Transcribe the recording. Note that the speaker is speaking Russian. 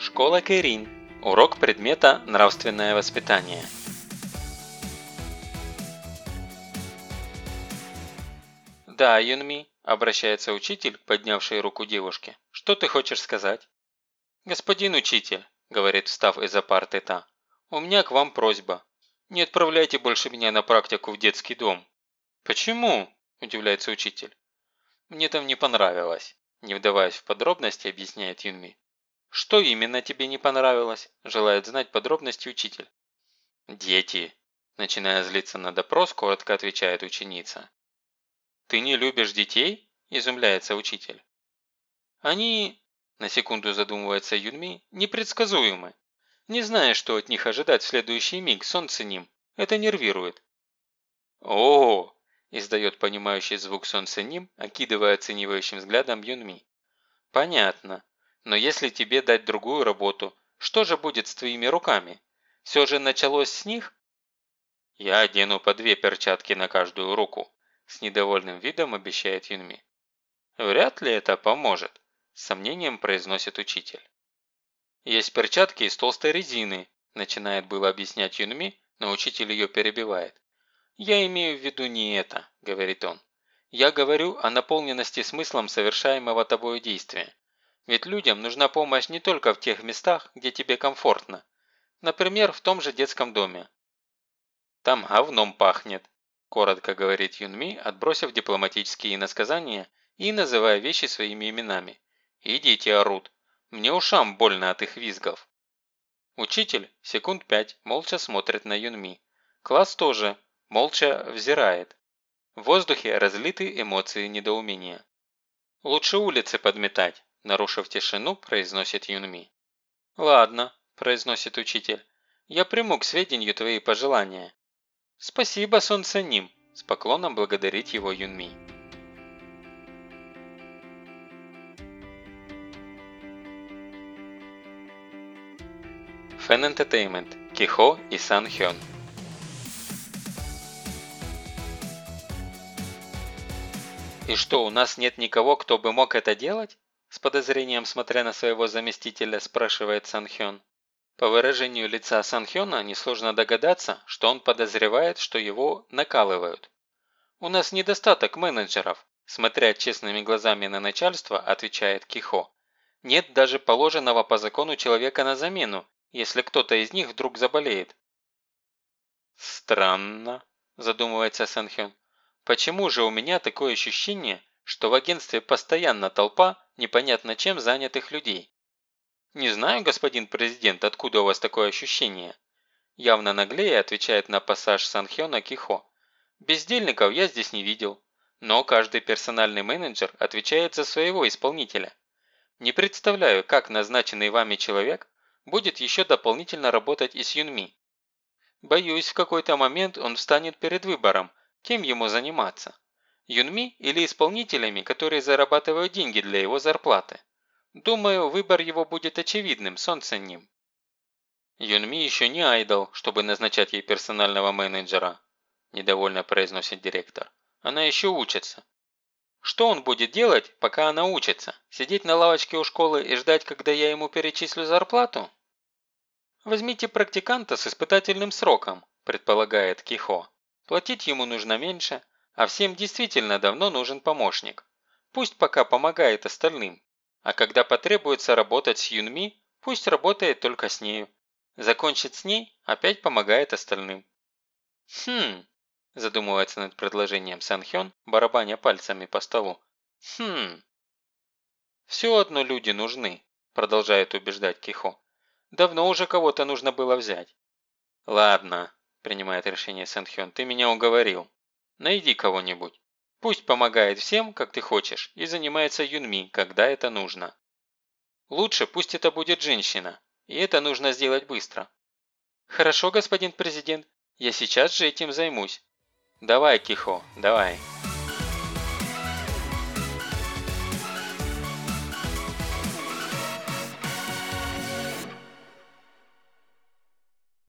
Школа Кэрин. Урок предмета «Нравственное воспитание». «Да, Юнми», – обращается учитель к поднявшей руку девушке. «Что ты хочешь сказать?» «Господин учитель», – говорит, встав из-за парты та, – «у меня к вам просьба. Не отправляйте больше меня на практику в детский дом». «Почему?» – удивляется учитель. «Мне там не понравилось», – не вдаваясь в подробности, объясняет Юнми. «Что именно тебе не понравилось?» – желает знать подробности учитель. «Дети», – начиная злиться на допрос, коротко отвечает ученица. «Ты не любишь детей?» – изумляется учитель. «Они...» – на секунду задумывается Юнми. «Непредсказуемы. Не зная, что от них ожидать в следующий миг, солнце ним. Это нервирует». «О!» – издает понимающий звук солнце ним, окидывая оценивающим взглядом Юнми. «Понятно. Но если тебе дать другую работу, что же будет с твоими руками? Все же началось с них? Я одену по две перчатки на каждую руку, с недовольным видом обещает Юнми. Вряд ли это поможет, с сомнением произносит учитель. Есть перчатки из толстой резины, начинает было объяснять Юнми, но учитель ее перебивает. «Я имею в виду не это», – говорит он. «Я говорю о наполненности смыслом совершаемого тобою действия. Ведь людям нужна помощь не только в тех местах, где тебе комфортно. Например, в том же детском доме. «Там говном пахнет», – коротко говорит Юнми, отбросив дипломатические иносказания и называя вещи своими именами. «И дети орут. Мне ушам больно от их визгов». Учитель секунд пять молча смотрит на Юнми. Класс тоже молча взирает. В воздухе разлиты эмоции недоумения. «Лучше улицы подметать», Нарушив тишину, произносит Юнми. «Ладно», – произносит учитель. «Я приму к сведению твои пожелания». «Спасибо, солнце Ним», – с поклоном благодарит его Юнми. Fan Entertainment, Кихо и Сан Хён. «И что, у нас нет никого, кто бы мог это делать?» С подозрением смотря на своего заместителя, спрашивает Санхён. По выражению лица Санхёна несложно догадаться, что он подозревает, что его накалывают. «У нас недостаток менеджеров», смотря честными глазами на начальство, отвечает Кихо. «Нет даже положенного по закону человека на замену, если кто-то из них вдруг заболеет». «Странно», задумывается Санхён. «Почему же у меня такое ощущение, что в агентстве постоянно толпа непонятно чем занятых людей. «Не знаю, господин президент, откуда у вас такое ощущение?» Явно наглее отвечает на пассаж Санхёна Кихо. «Бездельников я здесь не видел, но каждый персональный менеджер отвечает за своего исполнителя. Не представляю, как назначенный вами человек будет еще дополнительно работать и с Юнми. Боюсь, в какой-то момент он встанет перед выбором, кем ему заниматься. Юнми или исполнителями, которые зарабатывают деньги для его зарплаты. Думаю, выбор его будет очевидным, солнце ним. Юнми еще не айдол, чтобы назначать ей персонального менеджера, недовольно произносит директор. Она еще учится. Что он будет делать, пока она учится? Сидеть на лавочке у школы и ждать, когда я ему перечислю зарплату? Возьмите практиканта с испытательным сроком, предполагает Кихо. Платить ему нужно меньше, а всем действительно давно нужен помощник. Пусть пока помогает остальным. А когда потребуется работать с Юнми, пусть работает только с нею. Закончит с ней, опять помогает остальным. Хм, задумывается над предложением Санхён, барабаня пальцами по столу. Хм. Все одно люди нужны, продолжает убеждать Кихо. Давно уже кого-то нужно было взять. Ладно, принимает решение Санхён, ты меня уговорил. Найди кого-нибудь. Пусть помогает всем, как ты хочешь, и занимается Юнми, когда это нужно. Лучше пусть это будет женщина, и это нужно сделать быстро. Хорошо, господин президент, я сейчас же этим займусь. Давай, Кихо, давай.